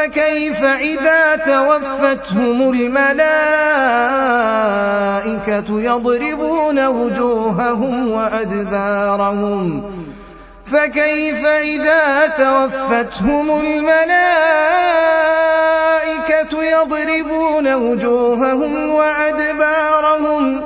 فكيف إذا توفتهم الملائكة يضربون وجوههم وأدبارهم؟ فكيف إذا توفتهم الملائكة يضربون وجوههم وأدبارهم؟